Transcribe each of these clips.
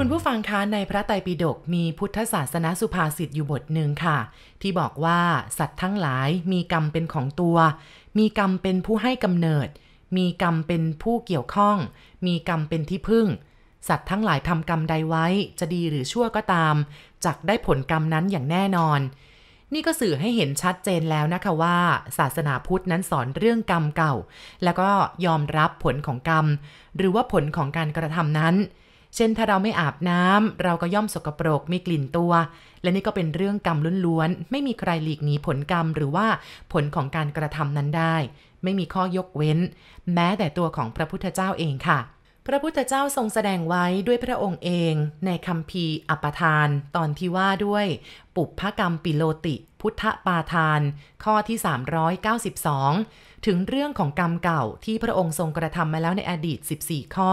คุณผู้ฟังคะในพระไตรปิฎกมีพุทธศาสนาสุภาษิตอยู่บทหนึ่งค่ะ ที่บอกว่าสัตว์ทั้งหลายมีกรรมเป็นของตัว มีกรรมเป็นผู้ให้กำเนิด มีกรรมเป็นผู้เกี่ยวข้อง มีกรรมเป็นที่พึ่ง สัตว์ทั้งหลายทำกรรมใดไว้ จะดีหรือชั่วก็ตามจักได้ผลกรรมนั้นอย่างแน่นอน นี่ก็สื่อให้เห็นชัดเจนแล้วนะคะว่า ศาสนาพุทธนั้นสอนเรื่องกรรมเก่า แล้วก็ยอมรับผลของกรรม หรือว่าผลของการกระทำนั้น เช่นถ้าเราไม่อาบน้ำเราก็ย่อมสกปรกมีกลิ่นตัว และนี่ก็เป็นเรื่องกรรมล้วนๆ ไม่มีใครหลีกหนีผลกรรมหรือว่าผลของการกระทำนั้นได้ ไม่มีข้อยกเว้น แม้แต่ตัวของพระพุทธเจ้าเองค่ะ พระพุทธเจ้าทรงแสดงไว้ด้วยพระองค์เองในคำพีอัปทาน ตอนที่ว่าด้วย ปุพพกรรมปิโลติ พุทธปาทาน ข้อที่ 392 ถึงเรื่องของกรรมเก่าที่พระองค์ทรงกระทำมาแล้วในอดีต 14 ข้อ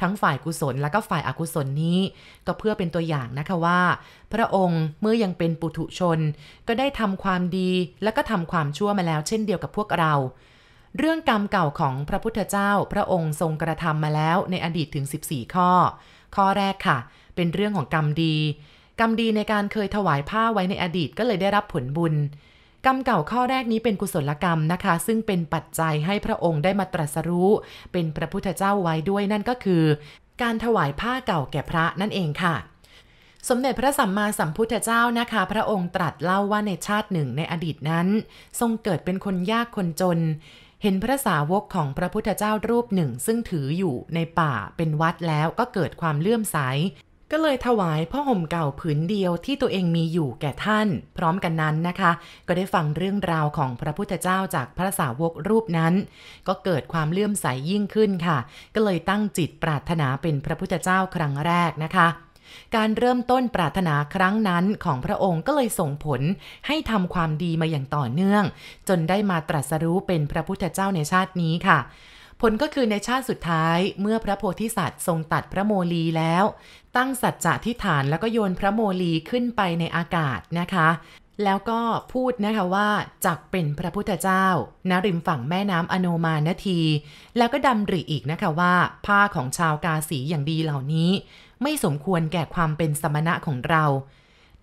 ทั้งฝ่ายกุศลและก็ฝ่ายอากุศลนี้ ก็เพื่อเป็นตัวอย่างนะคะว่า พระองค์เมื่อยังเป็นปุถุชน ก็ได้ทำความดีและก็ทำความชั่วมาแล้วเช่นเดียวกับพวกเรา เรื่องกรรมเก่าของพระพุทธเจ้าพระองค์ทรงกระทำมาแล้วในอดีตถึง 14 ข้อ ข้อแรกค่ะ เป็นเรื่องของกรรมดี กรรมดีในการเคยถวายผ้าไว้ในอดีตก็เลยได้รับผลบุญ กรรมเก่าข้อแรกนี้เป็นกุศลกรรมนะคะ ซึ่งเป็นปัจจัยให้พระองค์ได้มาตรัสรู้ เป็นพระพุทธเจ้าไว้ด้วยนั่นก็คือ การถวายผ้าเก่าแก่พระนั่นเองค่ะสมเด็จพระสัมมาสัมพุทธเจ้านะคะ พระองค์ตรัสเล่าว่าในชาติหนึ่งในอดีตนั้น ทรงเกิดเป็นคนยากคนจน เห็นพระสาวกของพระพุทธเจ้ารูปหนึ่ง ซึ่งถืออยู่ในป่าเป็นวัดแล้วก็เกิดความเลื่อมใส ก็เลยถวายผ้าห่มเก่าผืนเดียวที่ตัวเองมีอยู่แก่ท่าน พร้อมกันนั้นนะคะ ก็ได้ฟังเรื่องราวของพระพุทธเจ้าจากพระสาวกรูปนั้น ก็เกิดความเลื่อมใสยิ่งขึ้นค่ะ ก็เลยตั้งจิตปรารถนาเป็นพระพุทธเจ้าครั้งแรกนะคะ การเริ่มต้นปรารถนาครั้งนั้นของพระองค์ก็เลยส่งผลให้ทำความดีมาอย่างต่อเนื่อง จนได้มาตรัสรู้เป็นพระพุทธเจ้าในชาตินี้ค่ะผลก็คือในชาติสุดท้ายเมื่อพระโพธิสัตว์ทรงตัดพระโมลีแล้ว ตั้งสัจจะที่ฐานแล้วก็โยนพระโมลีขึ้นไปในอากาศนะคะ แล้วก็พูดนะคะว่าจักเป็นพระพุทธเจ้าณริมฝั่งแม่น้ำอโนมานที แล้วก็ดำริอีกนะคะว่า ผ้าของชาวกาสีอย่างดีเหล่านี้ ไม่สมควรแก่ความเป็นสมณะของเรา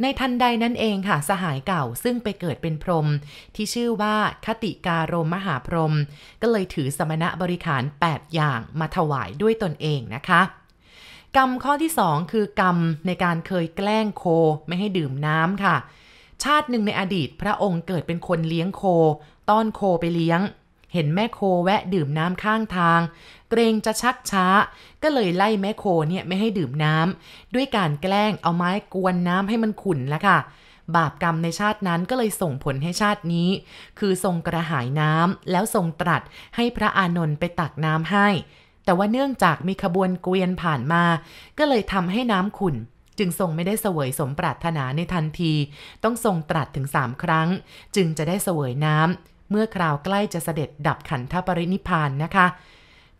ในทันใดนั้นเองค่ะ สหายเก่าซึ่งไปเกิดเป็นพรหมที่ชื่อว่าคติการมมหาพรหมก็เลยถือสมณะบริขาร 8 อย่างมาถวายด้วยตนเองนะคะกรรมข้อที่ 2 คือกรรมในการเคยแกล้งโคไม่ให้ดื่มน้ำค่ะ ชาติหนึ่งในอดีตพระองค์เกิดเป็นคนเลี้ยงโค ต้อนโคไปเลี้ยง เห็นแม่โคแวะดื่มน้ำข้างทาง เกรงจะชักช้า ก็เลยไล่แม่โคเนี่ยไม่ให้ดื่มน้ำด้วยการแกล้งเอาไม้กวนน้ำให้มันขุ่นแล้วค่ะ บาปกรรมในชาตินั้นก็เลยส่งผลให้ชาตินี้ คือทรงกระหายน้ำแล้วทรงตรัสให้พระอานนท์ไปตักน้ำให้ แต่ว่าเนื่องจากมีขบวนเกวียนผ่านมา ก็เลยทำให้น้ำขุ่นจึงทรงไม่ได้เสวยสมปรารถนาในทันที ต้องทรงตรัสถึงสามครั้ง จึงจะได้เสวยน้ำ เมื่อคราวใกล้จะเสด็จดับขันธปรินิพานนะคะ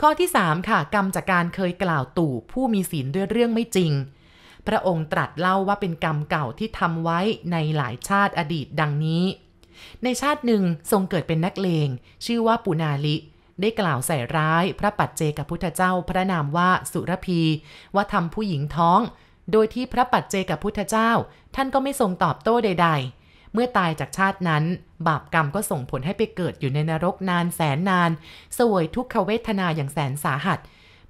ข้อที่ 3 ค่ะ กรรมจากการเคยกล่าวตู่ผู้มีศีลด้วยเรื่องไม่จริง พระองค์ตรัสเล่าว่าเป็นกรรมเก่าที่ทำไว้ในหลายชาติอดีตดังนี้ ในชาติหนึ่งทรงเกิดเป็นนักเลง ชื่อว่าปุนาลิได้กล่าวใส่ร้ายพระปัจเจกพุทธเจ้าพระนามว่าสุรพี ว่าทำผู้หญิงท้อง โดยที่พระปัจเจกพุทธเจ้า ท่านก็ไม่ทรงตอบโต้ใด ๆ เมื่อตายจากชาตินั้น บาปกรรมก็ส่งผลให้ไปเกิดอยู่ในนรกนานแสนนาน สวยทุกขเวทนาอย่างแสนสาหัส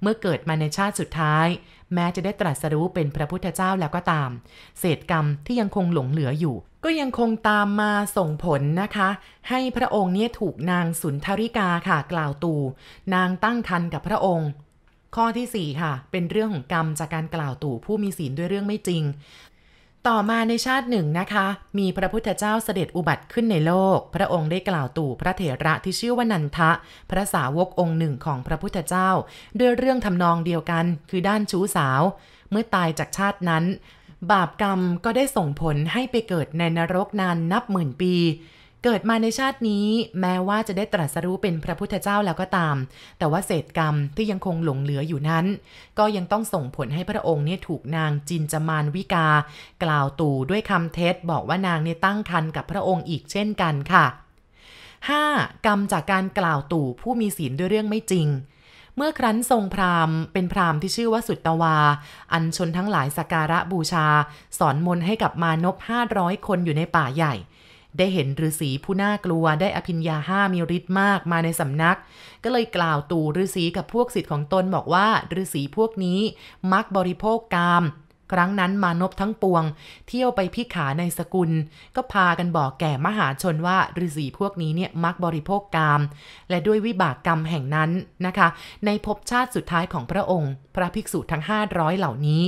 เมื่อเกิดมาในชาติสุดท้าย แม้จะได้ตรัสรู้เป็นพระพุทธเจ้าแล้วก็ตาม เศษกรรมที่ยังคงหลงเหลืออยู่ ก็ยังคงตามมาส่งผลนะคะ ให้พระองค์เนี่ยถูกนางสุนทริกาค่ะกล่าวตู นางตั้งครรภ์กับพระองค์ข้อทีสี่ 4 ค่ะ เป็นเรื่องของกรรมจากการกล่าวตู่ผู้มีศีลด้วยเรื่องไม่จริง ต่อมาในชาติหนึ่งนะคะ มีพระพุทธเจ้าเสด็จอุบัติขึ้นในโลก พระองค์ได้กล่าวตู่พระเถระที่ชื่อว่านันทะ พระสาวกองค์หนึ่งของพระพุทธเจ้า ด้วยเรื่องทำนองเดียวกัน คือด้านชู้สาว เมื่อตายจากชาตินั้น บาปกรรมก็ได้ส่งผลให้ไปเกิดในนรกนานนับหมื่นปี เกิดมาในชาตินี้แม้ว่าจะได้ตรัสรู้เป็นพระพุทธเจ้าแล้วก็ตาม แต่ว่าเศษกรรมที่ยังคงหลงเหลืออยู่นั้น ก็ยังต้องส่งผลให้พระองค์เนี่ยถูกนางจินจามานวิกา กล่าวตู่ด้วยคำเท็จบอกว่านางเนี่ยตั้งครรภ์กับพระองค์อีกเช่นกันค่ะ 5. กรรมจากการกล่าวตู่ผู้มีศีลด้วยเรื่องไม่จริงเมื่อครั้นทรงพราหมณ์เป็นพราหมณ์ที่ชื่อว่าสุตตวา อัญชนทั้งหลายสักการะบูชา สอนมนให้กับมานพห้าร้อยคนอยู่ในป่าใหญ่ ได้เห็นฤาษีผู้น่ากลัวได้อภิญญาห้ามีฤทธิ์มากมาในสำนัก ก็เลยกล่าวตู่ฤาษีกับพวกศิษย์ของตนบอกว่าฤาษีพวกนี้มักบริโภคกาม ครั้งนั้นมานพทั้งปวง เที่ยวไปพิขาในสกุล ก็พากันบอกแก่มหาชนว่าฤาษีพวกนี้เนี่ยมักบริโภคกาม และด้วยวิบากกรรมแห่งนั้นนะคะ ในภพชาติสุดท้ายของพระองค์ พระภิกษุทั้ง 500 เหล่านี้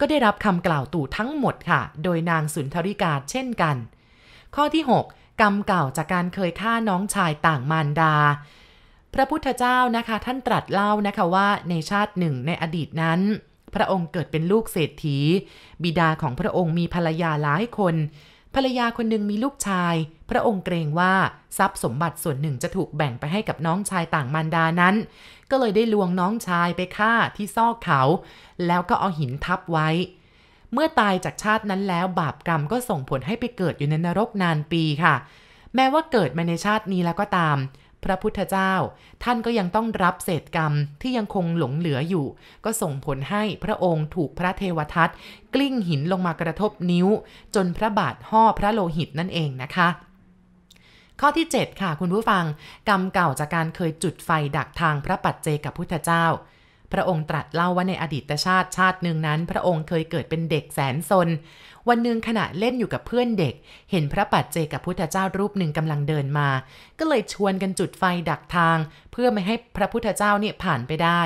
ก็ได้รับคำกล่าวตู่ทั้งหมดค่ะ โดยนางสุนทริกาเช่นกัน ข้อที่ 6 กรรมเก่าจากการเคยฆ่าน้องชายต่างมารดา พระพุทธเจ้านะคะท่านตรัสเล่านะคะว่าในชาติหนึ่งในอดีตนั้น พระองค์เกิดเป็นลูกเศรษฐี บิดาของพระองค์มีภรรยาหลายคนภรรยาคนหนึ่งมีลูกชาย พระองค์เกรงว่าทรัพย์สมบัติส่วนหนึ่งจะถูกแบ่งไปให้กับน้องชายต่างมารดานั้น ก็เลยได้ลวงน้องชายไปฆ่าที่ซอกเขา แล้วก็เอาหินทับไว้ เมื่อตายจากชาตินั้นแล้วบาปกรรมก็ส่งผลให้ไปเกิดอยู่ในนรกนานปีค่ะ แม้ว่าเกิดมาในชาตินี้แล้วก็ตาม พระพุทธเจ้า ท่านก็ยังต้องรับเศษกรรมที่ยังคงหลงเหลืออยู่ ก็ส่งผลให้พระองค์ถูกพระเทวทัตกลิ้งหินลงมากระทบนิ้ว จนพระบาทห่อพระโลหิตนั่นเองนะคะข้อที่ 7 ค่ะ คุณผู้ฟัง กรรมเก่าจากการเคยจุดไฟดักทางพระปัจเจกับพุทธเจ้า พระองค์ตรัสเล่าว่าในอดีตชาติชาติหนึ่งนั้น พระองค์เคยเกิดเป็นเด็กแสนซน วันหนึ่งขณะเล่นอยู่กับเพื่อนเด็ก เห็นพระปัจเจกับพุทธเจ้ารูปหนึ่งกำลังเดินมา ก็เลยชวนกันจุดไฟดักทาง เพื่อไม่ให้พระพุทธเจ้าเนี่ยผ่านไปได้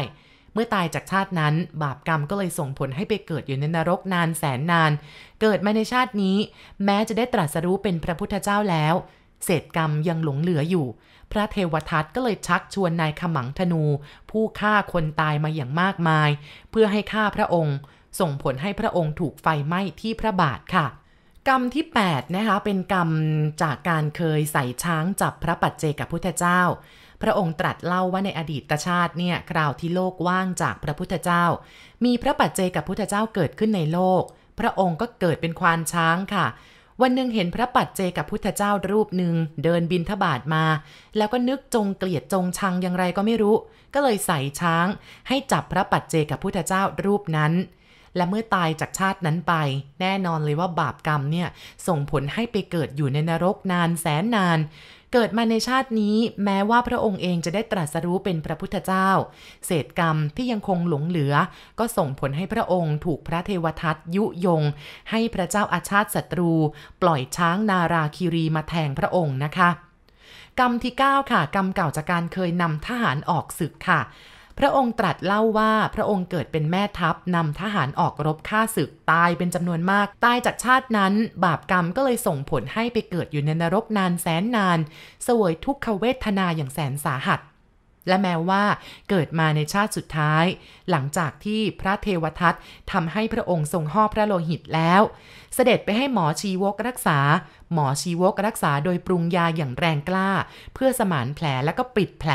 เมื่อตายจากชาตินั้น บาปกรรมก็เลยส่งผลให้ไปเกิดอยู่ในนรกนานแสนนาน เกิดมาในชาตินี้ แม้จะได้ตรัสรู้เป็นพระพุทธเจ้าแล้ว เศษกรรมยังหลงเหลืออยู่ พระเทวทัตก็เลยชักชวนนายขมังธนู ผู้ฆ่าคนตายมาอย่างมากมาย เพื่อให้ฆ่าพระองค์ ส่งผลให้พระองค์ถูกไฟไหม้ที่พระบาทค่ะ กรรมที่ 8 นะคะ เป็นกรรมจากการเคยใส่ช้างจับพระปัจเจกพุทธเจ้า พระองค์ตรัสเล่าว่าในอดีตชาติเนี่ยคราวที่โลกว่างจากพระพุทธเจ้า มีพระปัจเจกพุทธเจ้าเกิดขึ้นในโลก พระองค์ก็เกิดเป็นควานช้างค่ะ วันหนึ่งเห็นพระปัจเจกับพุทธเจ้ารูปหนึ่งเดินบินทบาทมา แล้วก็นึกจงเกลียดจงชังอย่างไรก็ไม่รู้ ก็เลยใส่ช้าง ให้จับพระปัจเจกับพุทธเจ้ารูปนั้น และเมื่อตายจากชาตินั้นไป แน่นอนเลยว่าบาปกรรมเนี่ยส่งผลให้ไปเกิดอยู่ในนรกนานแสนนาน เกิดมาในชาตินี้แม้ว่าพระองค์เองจะได้ตรัสรู้เป็นพระพุทธเจ้า เศษกรรมที่ยังคงหลงเหลือ ก็ส่งผลให้พระองค์ถูกพระเทวทัตยุยง ให้พระเจ้าอาชาติศัตรู ปล่อยช้างนาราคิรีมาแทงพระองค์นะคะ กรรมที่ 9 ค่ะ กรรมเก่าจากการเคยนำทหารออกศึกค่ะ พระองค์ตรัสเล่าว่าพระองค์เกิดเป็นแม่ทัพนำทหารออกรบฆ่าศึกตายเป็นจำนวนมาก ตายจากชาตินั้น บาปกรรมก็เลยส่งผลให้ไปเกิดอยู่ในนรกนานแสนนานสวยทุกขเวทนาอย่างแสนสาหัส และแม้ว่าเกิดมาในชาติสุดท้าย หลังจากที่พระเทวทัตทำให้พระองค์ทรงห่อพระโลหิตแล้ว เสด็จไปให้หมอชีวกรักษา หมอชีวกรักษาโดยปรุงยาอย่างแรงกล้า เพื่อสมานแผลแล้วก็ปิดแผล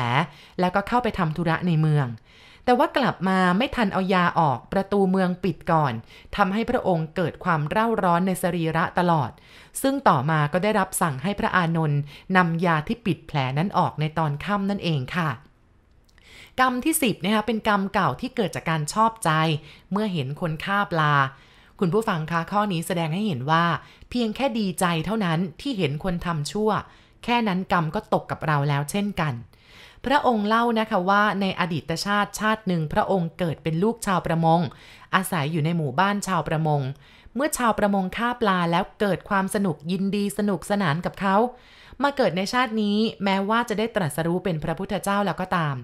แล้วก็เข้าไปทำธุระในเมืองแต่ว่ากลับมาไม่ทันเอายาออกประตูเมืองปิดก่อนทำให้พระองค์เกิดความเร่าร้อนในสรีระตลอด ซึ่งต่อมาก็ได้รับสั่งให้พระอานนท์นำยาที่ปิดแผลนั้นออกในตอนค่ำนั่นเองค่ะ กรรมที่ 10นะคะเป็นกรรมเก่าที่เกิดจากการชอบใจ เมื่อเห็นคนฆ่าปลา คุณผู้ฟังคะข้อนี้แสดงให้เห็นว่า เพียงแค่ดีใจเท่านั้นที่เห็นคนทำชั่ว แค่นั้นกรรมก็ตกกับเราแล้วเช่นกันพระองค์เล่านะคะว่าในอดีตชาติชาติหนึ่งพระองค์เกิดเป็นลูกชาวประมง อาศัยอยู่ในหมู่บ้านชาวประมง เมื่อชาวประมงฆ่าปลาแล้วเกิดความสนุกยินดีสนุกสนานกับเขา มาเกิดในชาตินี้แม้ว่าจะได้ตรัสรู้เป็นพระพุทธเจ้าแล้วก็ตาม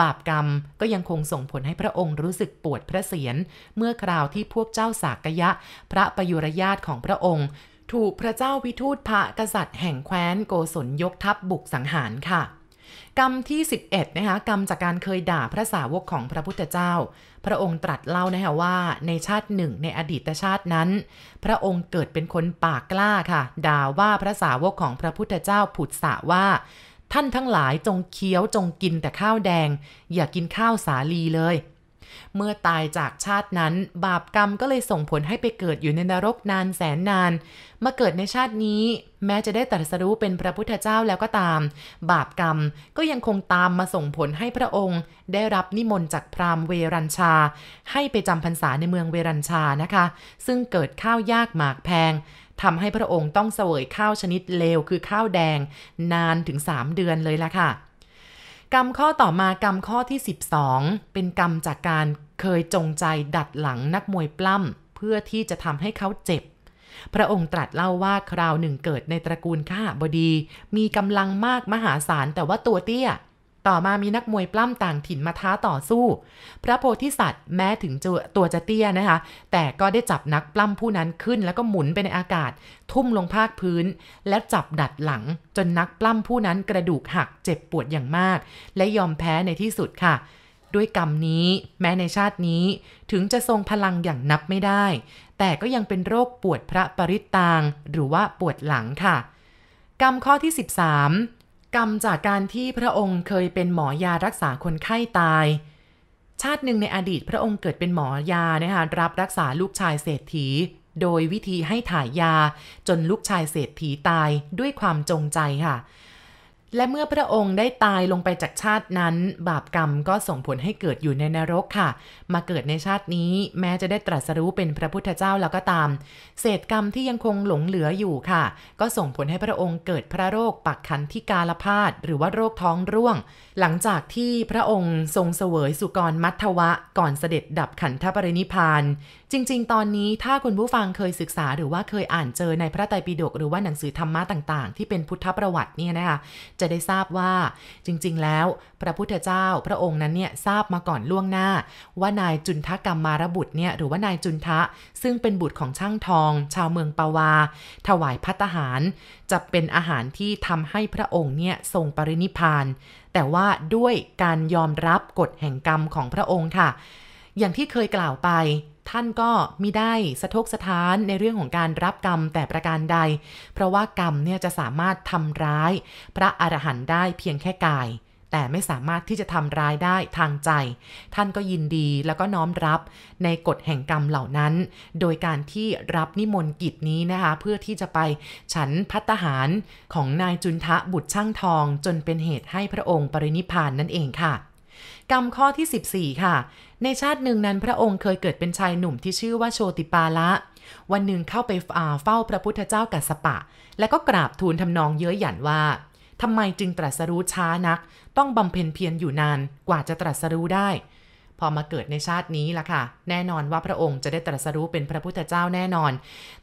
บาปกรรมก็ยังคงส่งผลให้พระองค์รู้สึกปวดพระเศียรเมื่อคราวที่พวกเจ้าสากยะ พระประยุรญาตของพระองค์ ถูกพระเจ้าวิทูตพระกษัตริย์แห่งแคว้นโกศลยกทัพบุกสังหารค่ะ กรรมที่ 11นะคะกรรมจากการเคยด่าพระสาวกของพระพุทธเจ้า พระองค์ตรัสเล่านะคะว่าในชาติหนึ่งในอดีตชาตินั้น พระองค์เกิดเป็นคนปากกล้าค่ะ ด่าว่าพระสาวกของพระพุทธเจ้าผุดสะว่า ท่านทั้งหลายจงเคี้ยวจงกินแต่ข้าวแดง อย่ากินข้าวสาลีเลย เมื่อตายจากชาตินั้น บาปกรรมก็เลยส่งผลให้ไปเกิดอยู่ในนรกนานแสนนาน มาเกิดในชาตินี้ แม้จะได้ตรัสรู้เป็นพระพุทธเจ้าแล้วก็ตาม บาปกรรมก็ยังคงตามมาส่งผลให้พระองค์ ได้รับนิมนต์จากพราหมณ์เวรัญชา ให้ไปจำพรรษาในเมืองเวรัญชานะคะ ซึ่งเกิดข้าวยากหมากแพงทำให้พระองค์ต้องเสวยข้าวชนิดเลวคือข้าวแดง นานถึง 3 เดือนเลยล่ะค่ะ กรรมข้อต่อมากรรมข้อที่ 12 เป็นกรรมจากการเคยจงใจดัดหลังนักมวยปล้ำเพื่อที่จะทำให้เขาเจ็บ พระองค์ตรัสเล่าว่าคราวหนึ่งเกิดในตระกูลข้าบดี มีกำลังมากมหาศาลแต่ว่าตัวเตี้ย ต่อมามีนักมวยปล้ำต่างถิ่นมาท้าต่อสู้ พระโพธิสัตว์แม้ถึงตัวจะเตี้ยนะคะ แต่ก็ได้จับนักปล้ำผู้นั้นขึ้น แล้วก็หมุนไปในอากาศ ทุ่มลงภาคพื้น และจับดัดหลัง จนนักปล้ำผู้นั้นกระดูกหักเจ็บปวดอย่างมาก และยอมแพ้ในที่สุดค่ะ ด้วยกรรมนี้แม้ในชาตินี้ถึงจะทรงพลังอย่างนับไม่ได้ แต่ก็ยังเป็นโรคปวดพระปริตตางหรือว่าปวดหลังค่ะ กรรมข้อที่ 13 กรรมจากการที่พระองค์เคยเป็นหมอยารักษาคนไข้ตาย ชาติหนึ่งในอดีตพระองค์เกิดเป็นหมอยานะคะรับรักษาลูกชายเศรษฐี โดยวิธีให้ถ่ายยาจนลูกชายเศรษฐีตายด้วยความจงใจค่ะ และเมื่อพระองค์ได้ตายลงไปจากชาตินั้น บาปกรรมก็ส่งผลให้เกิดอยู่ในนรกค่ะ มาเกิดในชาตินี้แม้จะได้ตรัสรู้เป็นพระพุทธเจ้าแล้วก็ตาม เศษกรรมที่ยังคงหลงเหลืออยู่ค่ะ ก็ส่งผลให้พระองค์เกิดพระโรคปักขันที่กาลพาดหรือว่าโรคท้องร่วง หลังจากที่พระองค์ทรงเสวยสุกรมัทวะ ก่อนเสด็จดับขันธปรินิพาน จริง ๆ ตอนนี้ถ้าคุณผู้ฟังเคยศึกษาหรือว่าเคยอ่านเจอในพระไตรปิฎกหรือว่าหนังสือธรรมะต่าง ๆ ที่เป็นพุทธประวัติเนี่ยนะคะจะได้ทราบว่าจริงๆ แล้ว พระพุทธเจ้าพระองค์นั้นเนี่ยทราบมาก่อนล่วงหน้า ว่านายจุนทะกรรมมารบุตรเนี่ยหรือว่านายจุนทะ ซึ่งเป็นบุตรของช่างทอง ชาวเมืองปาวา ถวายพัตหาร จะเป็นอาหารที่ทำให้พระองค์เนี่ยทรงปรินิพาน แต่ว่าด้วยการยอมรับกฎแห่งกรรมของพระองค์ค่ะ อย่างที่เคยกล่าวไป ท่านก็มิได้สะทกสะท้านในเรื่องของการรับกรรมแต่ประการใด เพราะว่ากรรมเนี่ยจะสามารถทำร้าย พระอรหันต์ได้เพียงแค่กาย แต่ไม่สามารถที่จะทำร้ายได้ทางใจ ท่านก็ยินดีแล้วก็น้อมรับในกฎแห่งกรรมเหล่านั้น โดยการที่รับนิมนต์กิจนี้นะคะ เพื่อที่จะไปฉันพัตหารของนายจุนทะบุตรช่างทอง จนเป็นเหตุให้พระองค์ปรินิพานนั่นเองค่ะ กรรมข้อที่ 14 ค่ะ ในชาติหนึ่งนั้นพระองค์เคยเกิดเป็นชายหนุ่มที่ชื่อว่าโชติปาละ วันหนึ่งเข้าไปเฝ้าพระพุทธเจ้ากัสปะ และก็กราบทูลทำนองเย้ยหยันว่าทำไมจึงตรัสรู้ช้านัก ต้องบำเพ็ญเพียรอยู่นานกว่าจะตรัสรู้ได้ พอมาเกิดในชาตินี้ล่ะค่ะ แน่นอนว่าพระองค์จะได้ตรัสรู้เป็นพระพุทธเจ้าแน่นอน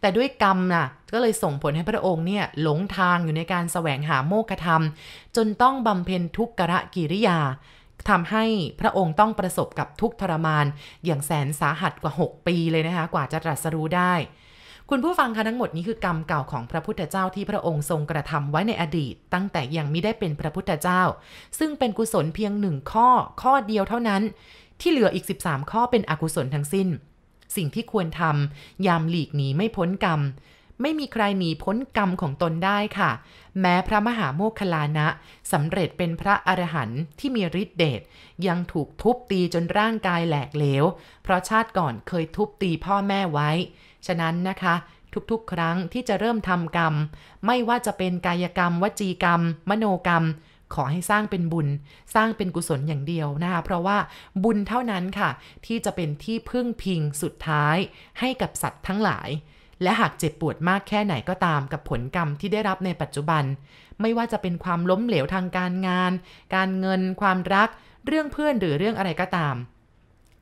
แต่ด้วยกรรมน่ะก็เลยส่งผลให้พระองค์เนี่ยหลงทางอยู่ในการแสวงหาโมฆะธรรม จนต้องบำเพ็ญทุกขะกิริยา ทำให้พระองค์ต้องประสบกับทุกทรมาน อย่างแสนสาหัสกว่า 6 ปีเลยนะคะ กว่าจะตรัสรู้ได้ คุณผู้ฟังคะทั้งหมดนี้คือกรรมเก่าของพระพุทธเจ้าที่พระองค์ทรงกระทำไว้ในอดีต ตั้งแต่ยังไม่ได้เป็นพระพุทธเจ้า ซึ่งเป็นกุศลเพียงหนึ่งข้อข้อเดียวเท่านั้น ที่เหลืออีก 13 ข้อเป็นอกุศลทั้งสิ้น สิ่งที่ควรทำยามหลีกหนีไม่พ้นกรรม ไม่มีใครหนีพ้นกรรมของตนได้ค่ะ แม้พระมหาโมคคลานะสำเร็จเป็นพระอรหันต์ที่มีฤทธิเดชยังถูกทุบตีจนร่างกายแหลกเหลว เพราะชาติก่อนเคยทุบตีพ่อแม่ไว้ ฉะนั้นนะคะทุกๆ ครั้งที่จะเริ่มทำกรรม ไม่ว่าจะเป็นกายกรรม วจีกรรม มโนกรรม ขอให้สร้างเป็นบุญ สร้างเป็นกุศลอย่างเดียวนะคะเพราะว่าบุญเท่านั้นค่ะ ที่จะเป็นที่พึ่งพิงสุดท้ายให้กับสัตว์ทั้งหลาย และหากเจ็บปวดมากแค่ไหนก็ตามกับผลกรรมที่ได้รับในปัจจุบัน ไม่ว่าจะเป็นความล้มเหลวทางการงาน การเงิน ความรัก เรื่องเพื่อนหรือเรื่องอะไรก็ตาม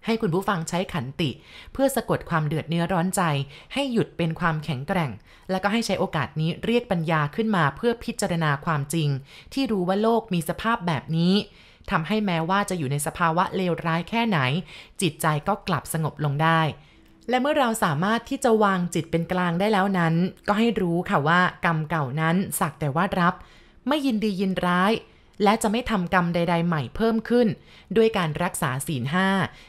ให้คุณผู้ฟังใช้ขันติ เพื่อสะกดความเดือดเนื้อร้อนใจ ให้หยุดเป็นความแข็งแกร่ง และก็ให้ใช้โอกาสนี้เรียกปัญญาขึ้นมาเพื่อพิจารณาความจริง ที่รู้ว่าโลกมีสภาพแบบนี้ทำให้แม้ว่าจะอยู่ในสภาวะเลวร้ายแค่ไหน จิตใจก็กลับสงบลงได้ และเมื่อเราสามารถที่จะวางจิตเป็นกลางได้แล้วนั้น ก็ให้รู้ค่ะว่ากรรมเก่านั้นสักแต่ว่ารับ ไม่ยินดียินร้าย และจะไม่ทำกรรมใด ๆ ใหม่เพิ่มขึ้น ด้วยการรักษาศีลห้า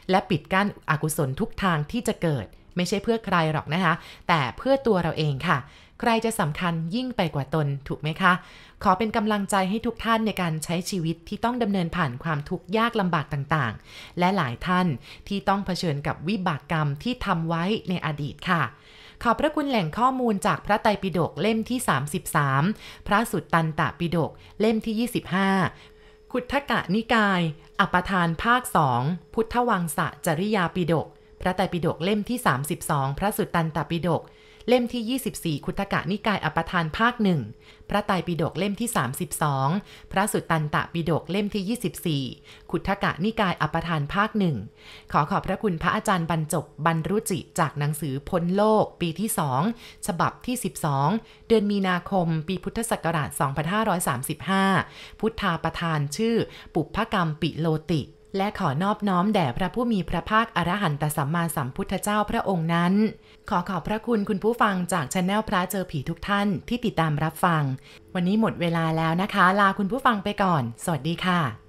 และปิดกั้นอกุศลทุกทางที่จะเกิด ไม่ใช่เพื่อใครหรอกนะคะ แต่เพื่อตัวเราเองค่ะ ใครจะสำคัญยิ่งไปกว่าตนถูกไหมคะ ขอเป็นกำลังใจให้ทุกท่านในการใช้ชีวิตที่ต้องดำเนินผ่านความทุกข์ยากลำบากต่างๆ และหลายท่านที่ต้องเผชิญกับวิบากกรรมที่ทำไว้ในอดีตค่ะขอบพระคุณแหล่งข้อมูลจากพระไตรปิฎกเล่มที่ 33 พระสุตตันตปิฎกเล่มที่ 25 ขุททกะนิกาย อัปทานภาคสองพุทธวังสะจริยาปิฎกพระไตรปิฎกเล่มที่ 32 พระสุตตันตปิฎก เล่มที่ 24 คุตกะนิกายอปทานภาคหนึ่งพระไตรปิฎกเล่มที่ 32 พระสุตตันตปิฎกเล่มที่ 24คุตกะนิกายอปทานภาคหนึ่งขอขอบพระคุณพระอาจารย์บรรจบบรรรุจิจากหนังสือพ้นโลก ปีที่2ฉบับที่ 12 เดือนมีนาคม ปีพุทธศักราช 2535 พุทธาประธานชื่อ ปุพพกรรมปิโลติ และขอนอบน้อมแด่พระผู้มีพระภาคอรหันตสัมมาสัมพุทธเจ้าพระองค์นั้น ขอขอบพระคุณคุณผู้ฟังจากช anel พระเจอผีทุกท่านที่ติดตามรับฟัง วันนี้หมดเวลาแล้วนะคะ ลาคุณผู้ฟังไปก่อน สวัสดีค่ะ